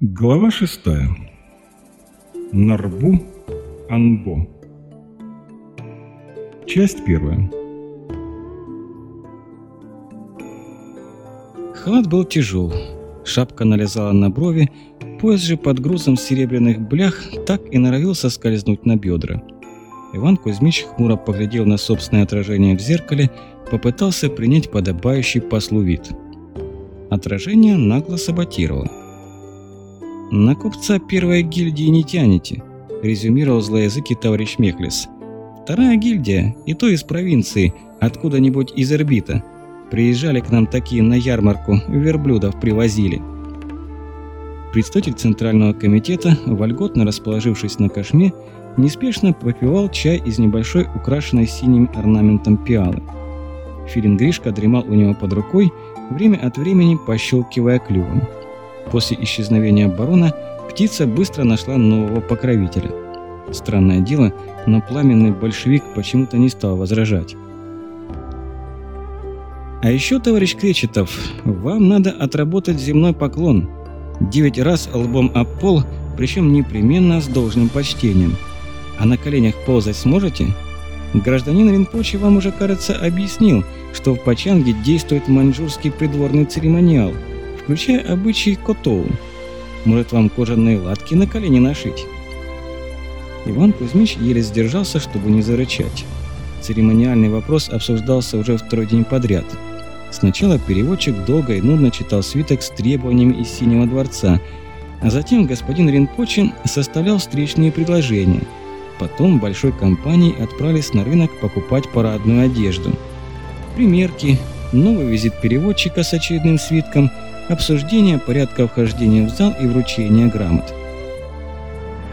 Глава шестая. Нарбу Анбо. Часть первая. Халат был тяжел, шапка налезала на брови, пояс же под грузом серебряных блях так и норовил соскользнуть на бедра. Иван Кузьмич хмуро поглядел на собственное отражение в зеркале, попытался принять подобающий послу вид. Отражение нагло саботировало. «На купца первой гильдии не тянете», – резюмировал злоязыкий товарищ Мехлис. «Вторая гильдия, и то из провинции, откуда-нибудь из орбита. Приезжали к нам такие на ярмарку, верблюдов привозили». Представитель Центрального комитета, вольготно расположившись на кошме, неспешно попивал чай из небольшой украшенной синим орнаментом пиалы. Филин Гришка дремал у него под рукой, время от времени пощелкивая клювом. После исчезновения барона птица быстро нашла нового покровителя. Странное дело, но пламенный большевик почему-то не стал возражать. «А еще, товарищ Кречетов, вам надо отработать земной поклон. Девять раз лбом об пол, причем непременно с должным почтением. А на коленях ползать сможете?» Гражданин Ринпочи вам уже, кажется, объяснил, что в Пачанге действует маньчжурский придворный церемониал – включая обычаи Котоу. Может, вам кожаные латки на колени нашить?» Иван Кузьмич еле сдержался, чтобы не зарычать. Церемониальный вопрос обсуждался уже второй день подряд. Сначала переводчик долго и нудно читал свиток с требованиями из Синего дворца, а затем господин Ринпочин составлял встречные предложения. Потом большой компанией отправились на рынок покупать парадную одежду. Примерки, новый визит переводчика с очередным свитком – обсуждение порядка вхождения в зал и вручения грамот.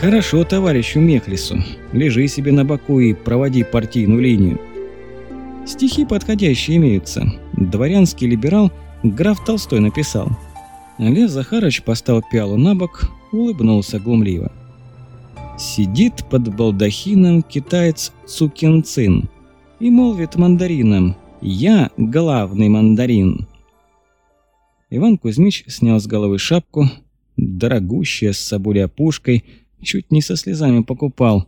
«Хорошо, товарищу Мехлису. Лежи себе на боку и проводи партийную линию». Стихи подходящие имеются. Дворянский либерал граф Толстой написал. Лев Захарович поставил пиалу на бок, улыбнулся глумливо. Сидит под балдахином китаец Цукин Цин и молвит мандарином «Я главный мандарин». Иван Кузьмич снял с головы шапку, дорогущая, с соболей опушкой, чуть не со слезами покупал.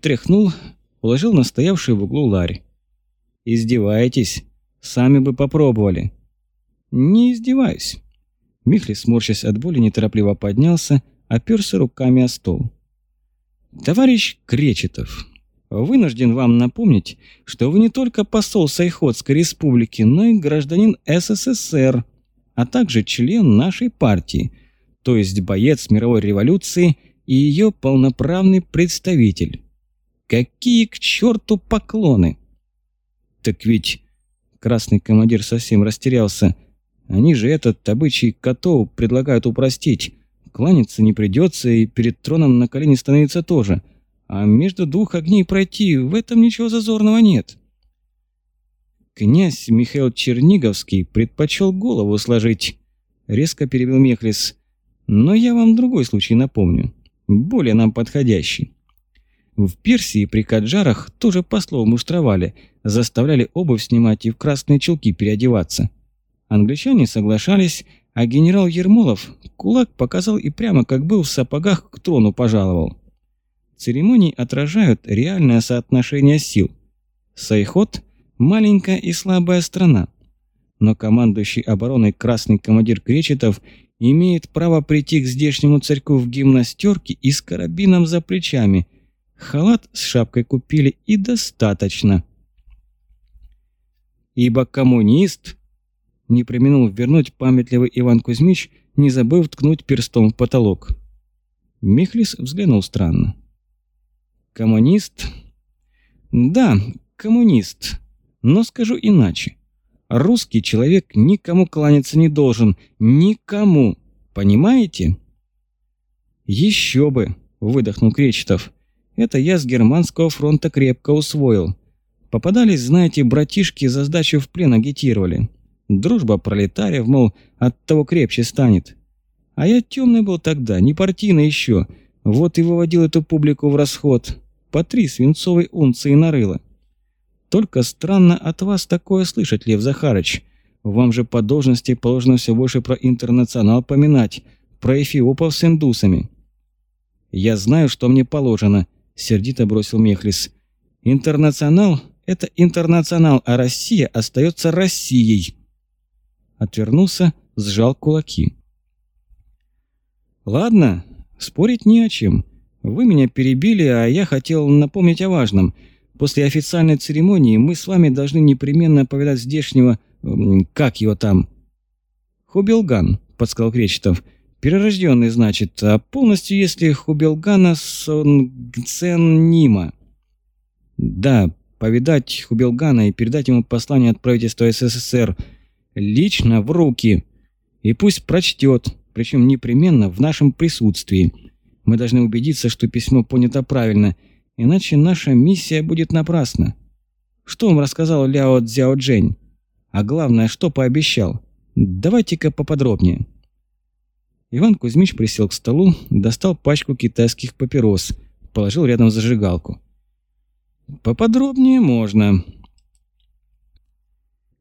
Тряхнул, положил на стоявший в углу ларь. «Издеваетесь? Сами бы попробовали». «Не издеваюсь». Михли, сморщась от боли, неторопливо поднялся, оперся руками о стол. «Товарищ Кречетов, вынужден вам напомнить, что вы не только посол Сайходской республики, но и гражданин СССР, а также член нашей партии, то есть боец мировой революции и ее полноправный представитель. Какие к черту поклоны? Так ведь красный командир совсем растерялся. Они же этот обычай котов предлагают упростить. Кланяться не придется и перед троном на колени становиться тоже. А между двух огней пройти, в этом ничего зазорного нет. Князь Михаил Черниговский предпочел голову сложить. Резко перебил Мехлис. Но я вам другой случай напомню. Более нам подходящий. В Персии при Каджарах тоже послов муштровали, заставляли обувь снимать и в красные чулки переодеваться. Англичане соглашались, а генерал Ермолов кулак показал и прямо как был в сапогах к трону пожаловал. Церемонии отражают реальное соотношение сил. Сайхот – маленькая и слабая страна. Но командующий обороной красный командир Кречетов имеет право прийти к здешнему царьку в гимнастерке и с карабином за плечами. Халат с шапкой купили и достаточно. Ибо коммунист, не применил вернуть памятливый Иван Кузьмич, не забыв ткнуть перстом в потолок. Михлис взглянул странно. «Коммунист?» «Да, коммунист. Но скажу иначе. Русский человек никому кланяться не должен. Никому. Понимаете? Еще бы, выдохнул Кречетов. Это я с германского фронта крепко усвоил. Попадались, знаете, братишки за сдачу в плен агитировали. Дружба пролетариев, мол, от того крепче станет. А я темный был тогда, не партийный еще. Вот и выводил эту публику в расход. По три свинцовой унции нарыло. Только странно от вас такое слышать, Лев Захарыч. Вам же по должности положено все больше про интернационал поминать, про эфиопов с индусами. «Я знаю, что мне положено», — сердито бросил Мехлис. «Интернационал — это интернационал, а Россия остается Россией». Отвернулся, сжал кулаки. «Ладно, спорить не о чем. Вы меня перебили, а я хотел напомнить о важном. После официальной церемонии мы с вами должны непременно повидать здешнего... Как его там?» «Хубилган», — подсказал Кречетов. «Перерожденный, значит, а полностью, если Хубилгана Сонгцен «Да, повидать Хубилгана и передать ему послание от правительства СССР лично в руки. И пусть прочтет, причем непременно в нашем присутствии. Мы должны убедиться, что письмо понято правильно, иначе наша миссия будет напрасна. Что вам рассказал Ляо Цзяо Джень? А главное, что пообещал? Давайте-ка поподробнее». Иван Кузьмич присел к столу, достал пачку китайских папирос, положил рядом зажигалку. «Поподробнее можно».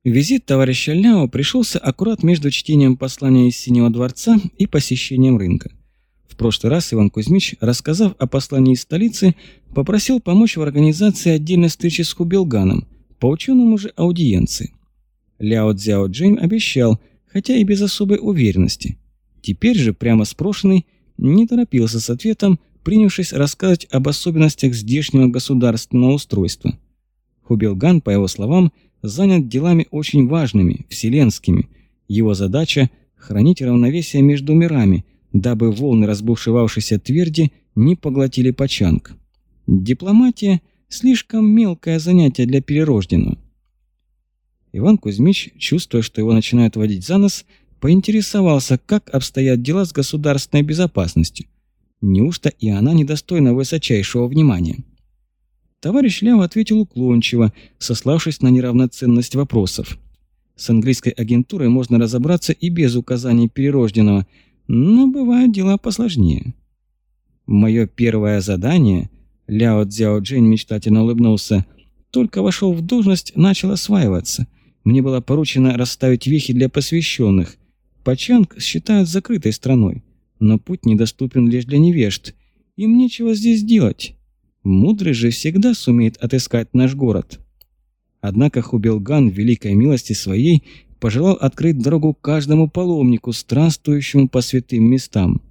Визит товарища Ляо пришелся аккурат между чтением послания из Синего дворца и посещением рынка. В прошлый раз Иван Кузьмич, рассказав о послании из столицы, попросил помочь в организации отдельной встречи с Хубилганом, по ученому же аудиенции. Ляо Цзяо Джейн обещал, хотя и без особой уверенности. Теперь же, прямо спрошенный, не торопился с ответом, принявшись рассказывать об особенностях здешнего государственного устройства. Хубилган, по его словам, занят делами очень важными, вселенскими. Его задача – хранить равновесие между мирами, дабы волны разбушевавшейся тверди не поглотили Пачанг. Дипломатия – слишком мелкое занятие для перерожденного. Иван Кузьмич, чувствуя, что его начинают водить за нос, поинтересовался, как обстоят дела с государственной безопасностью. Неужто и она недостойна высочайшего внимания? Товарищ Ляо ответил уклончиво, сославшись на неравноценность вопросов. С английской агентурой можно разобраться и без указаний перерожденного, но бывают дела посложнее. Мое первое задание, Ляо Цзяо Джень мечтательно улыбнулся, только вошел в должность, начал осваиваться – мне было поручено расставить вехи для посвященных. Пачанг считают закрытой страной, но путь недоступен лишь для невежд. Им нечего здесь делать. Мудрый же всегда сумеет отыскать наш город. Однако Хубилган в великой милости своей пожелал открыть дорогу каждому паломнику, странствующему по святым местам.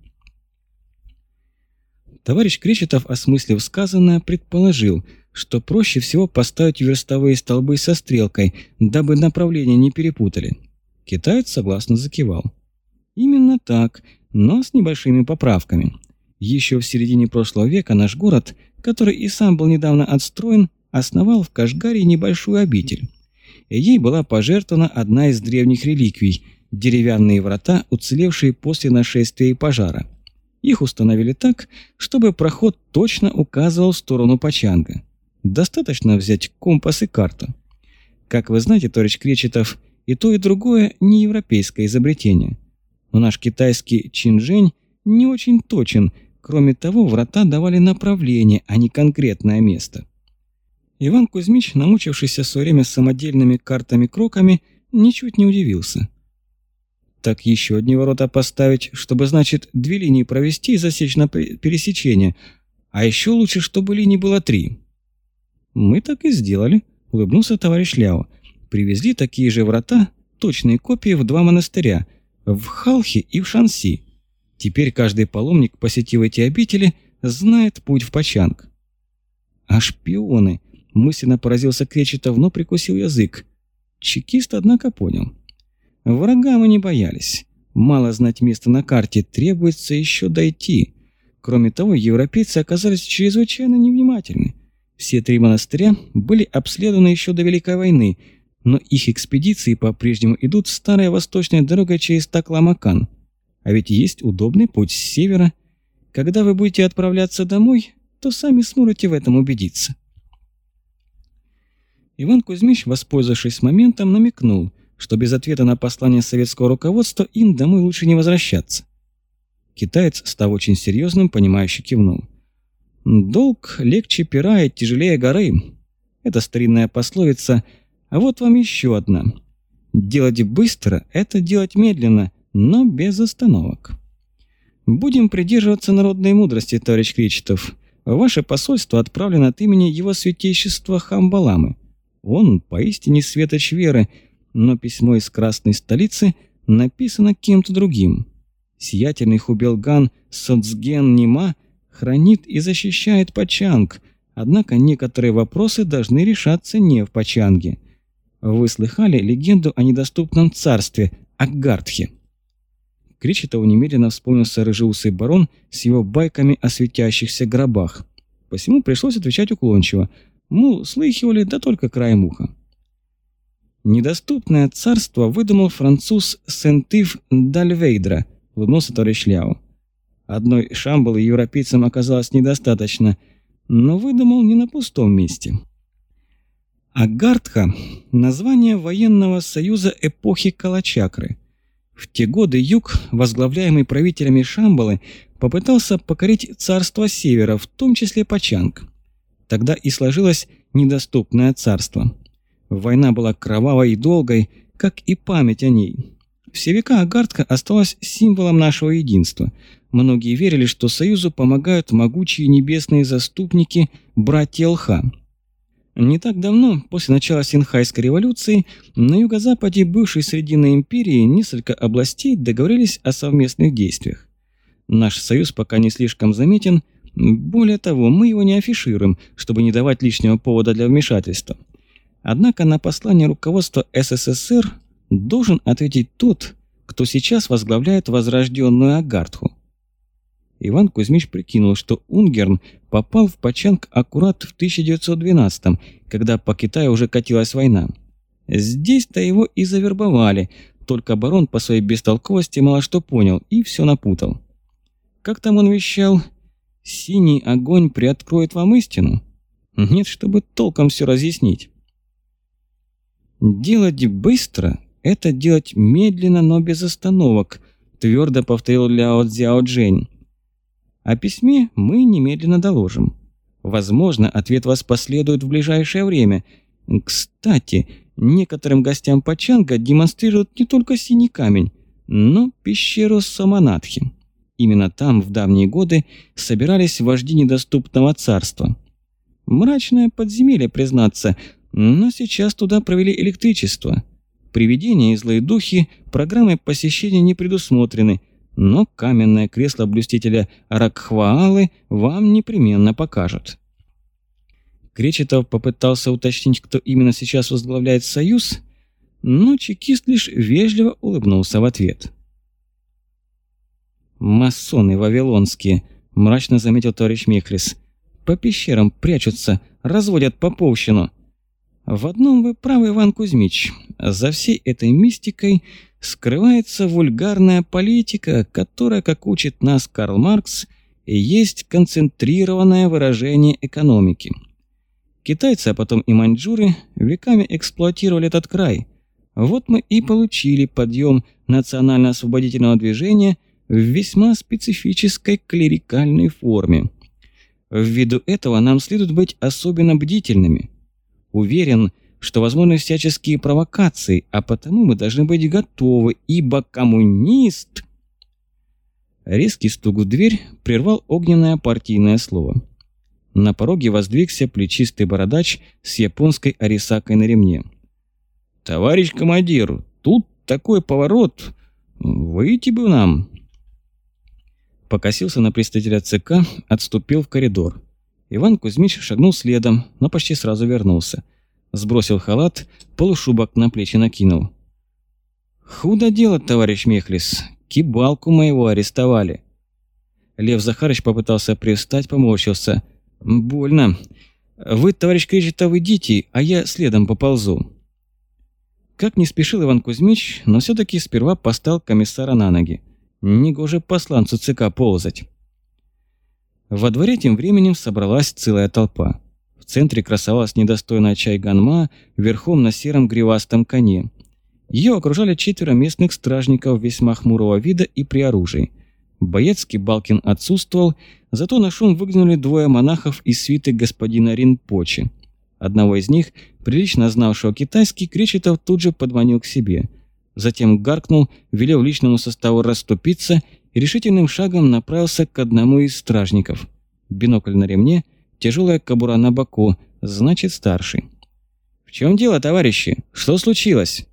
Товарищ Кречетов, осмыслив сказанное, предположил – что проще всего поставить верстовые столбы со стрелкой, дабы направление не перепутали. Китаец согласно закивал. Именно так, но с небольшими поправками. Еще в середине прошлого века наш город, который и сам был недавно отстроен, основал в Кашгаре небольшую обитель. Ей была пожертвована одна из древних реликвий – деревянные врата, уцелевшие после нашествия и пожара. Их установили так, чтобы проход точно указывал в сторону Пачанга. Достаточно взять компас и карту. Как вы знаете, товарищ Кречетов, и то, и другое не европейское изобретение. Но наш китайский Чинжень не очень точен, кроме того, врата давали направление, а не конкретное место. Иван Кузьмич, намучившийся в свое время самодельными картами-кроками, ничуть не удивился. Так еще одни ворота поставить, чтобы, значит, две линии провести и засечь на пересечение, а еще лучше, чтобы линий было три. «Мы так и сделали», — улыбнулся товарищ Ляо. «Привезли такие же врата, точные копии в два монастыря, в Халхе и в Шанси. Теперь каждый паломник, посетив эти обители, знает путь в Пачанг». «А шпионы?» — мысленно поразился Кречетов, но прикусил язык. Чекист, однако, понял. Врага мы не боялись. Мало знать место на карте, требуется еще дойти. Кроме того, европейцы оказались чрезвычайно невнимательны. Все три монастыря были обследованы еще до Великой войны, но их экспедиции по-прежнему идут старой восточной дорогой через Такламакан. А ведь есть удобный путь с севера. Когда вы будете отправляться домой, то сами сможете в этом убедиться. Иван Кузьмич, воспользовавшись моментом, намекнул, что без ответа на послание советского руководства им домой лучше не возвращаться. Китаец, став очень серьезным, понимающе кивнул. «Долг легче пера и тяжелее горы». Это старинная пословица, а вот вам еще одна. Делать быстро – это делать медленно, но без остановок. Будем придерживаться народной мудрости, товарищ Кречетов. Ваше посольство отправлено от имени его святейшества Хамбаламы. Он поистине светоч веры, но письмо из красной столицы написано кем-то другим. Сиятельный Хубелган Соцген Нима хранит и защищает Пачанг, однако некоторые вопросы должны решаться не в Пачанге. Вы слыхали легенду о недоступном царстве Аггартхе? Кречетову немедленно вспомнился рыжеусый барон с его байками о светящихся гробах. Посему пришлось отвечать уклончиво. Мол, слыхивали, да только краем уха. «Недоступное царство выдумал француз Сентив Дальвейдра», — улыбнулся товарищ Ляо. Одной шамбалы европейцам оказалось недостаточно, но выдумал не на пустом месте. Агартха – название военного союза эпохи Калачакры. В те годы юг, возглавляемый правителями Шамбалы, попытался покорить царство севера, в том числе Пачанг. Тогда и сложилось недоступное царство. Война была кровавой и долгой, как и память о ней. Все века Агартка осталась символом нашего единства. Многие верили, что Союзу помогают могучие небесные заступники братья Лха. Не так давно, после начала Синхайской революции, на юго-западе бывшей Срединной империи несколько областей договорились о совместных действиях. Наш союз пока не слишком заметен, более того, мы его не афишируем, чтобы не давать лишнего повода для вмешательства. Однако на послание руководства СССР должен ответить тот, кто сейчас возглавляет возрожденную Агартху. Иван Кузьмич прикинул, что Унгерн попал в Пачанг аккурат в 1912 когда по Китаю уже катилась война. Здесь-то его и завербовали, только барон по своей бестолковости мало что понял и все напутал. Как там он вещал? «Синий огонь приоткроет вам истину?» Нет, чтобы толком все разъяснить. «Делать быстро – это делать медленно, но без остановок», – твердо повторил Ляо Цзяо Джень. О письме мы немедленно доложим. Возможно, ответ вас последует в ближайшее время. Кстати, некоторым гостям Пачанга демонстрируют не только синий камень, но пещеру Саманатхи. Именно там в давние годы собирались вожди недоступного царства. Мрачное подземелье, признаться, но сейчас туда провели электричество. Привидения и злые духи программой посещения не предусмотрены – но каменное кресло блюстителя Ракхваалы вам непременно покажут. Кречетов попытался уточнить, кто именно сейчас возглавляет союз, но чекист лишь вежливо улыбнулся в ответ. «Масоны вавилонские», – мрачно заметил товарищ Михлис. «По пещерам прячутся, разводят поповщину». «В одном вы правы, Иван Кузьмич. За всей этой мистикой скрывается вульгарная политика, которая, как учит нас Карл Маркс, есть концентрированное выражение экономики. Китайцы, а потом и маньчжуры веками эксплуатировали этот край. Вот мы и получили подъем национально-освободительного движения в весьма специфической клерикальной форме. Ввиду этого нам следует быть особенно бдительными. Уверен, что возможны всяческие провокации, а потому мы должны быть готовы, ибо коммунист... Резкий стук в дверь прервал огненное партийное слово. На пороге воздвигся плечистый бородач с японской арисакой на ремне. «Товарищ командир, тут такой поворот! Выйти бы нам!» Покосился на представителя ЦК, отступил в коридор. Иван Кузьмич шагнул следом, но почти сразу вернулся. Сбросил халат, полушубок на плечи накинул. «Худо дело, товарищ Мехлис. Кибалку моего арестовали». Лев Захарыч попытался привстать, поморщился. «Больно. Вы, товарищ Кречетов, идите, а я следом поползу». Как не спешил Иван Кузьмич, но все таки сперва поставил комиссара на ноги. Негоже посланцу ЦК ползать. Во дворе тем временем собралась целая толпа. В центре красовалась недостойная чайганма верхом на сером гривастом коне. Ее окружали четверо местных стражников весьма хмурого вида и при оружии. Боецкий Балкин отсутствовал, зато на шум выглянули двое монахов из свиты господина Ринпочи. Одного из них, прилично знавшего китайский, Кречетов тут же подманил к себе. Затем гаркнул, велел личному составу расступиться и решительным шагом направился к одному из стражников. Бинокль на ремне, тяжелая кобура на боку, значит старший. «В чем дело, товарищи? Что случилось?»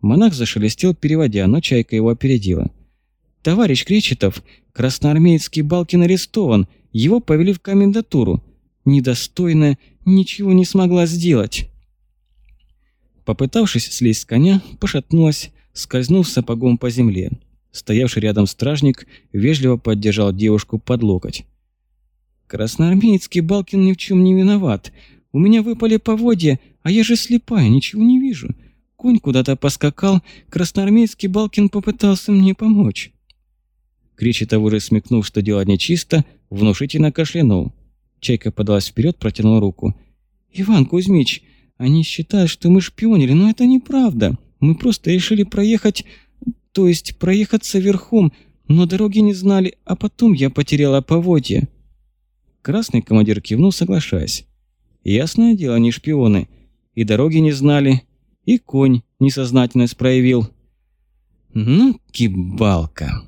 Монах зашелестел, переводя, но чайка его опередила. «Товарищ Кречетов, красноармеецкий Балкин арестован, его повели в комендатуру. Недостойная ничего не смогла сделать». Попытавшись слезть с коня, пошатнулась, скользнув сапогом по земле. Стоявший рядом стражник вежливо поддержал девушку под локоть. «Красноармеецкий Балкин ни в чем не виноват. У меня выпали поводья, а я же слепая, ничего не вижу. Конь куда-то поскакал, красноармейский Балкин попытался мне помочь». Кречетов уже смекнув, что дело нечисто, внушительно кашлянул. Чайка подалась вперед, протянула руку. «Иван Кузьмич, они считают, что мы шпионили, но это неправда. Мы просто решили проехать... То есть проехаться верхом, но дороги не знали, а потом я потеряла поводья». Красный командир кивнул, соглашаясь. «Ясное дело, не шпионы. И дороги не знали, и конь несознательность проявил». «Ну, кибалка!»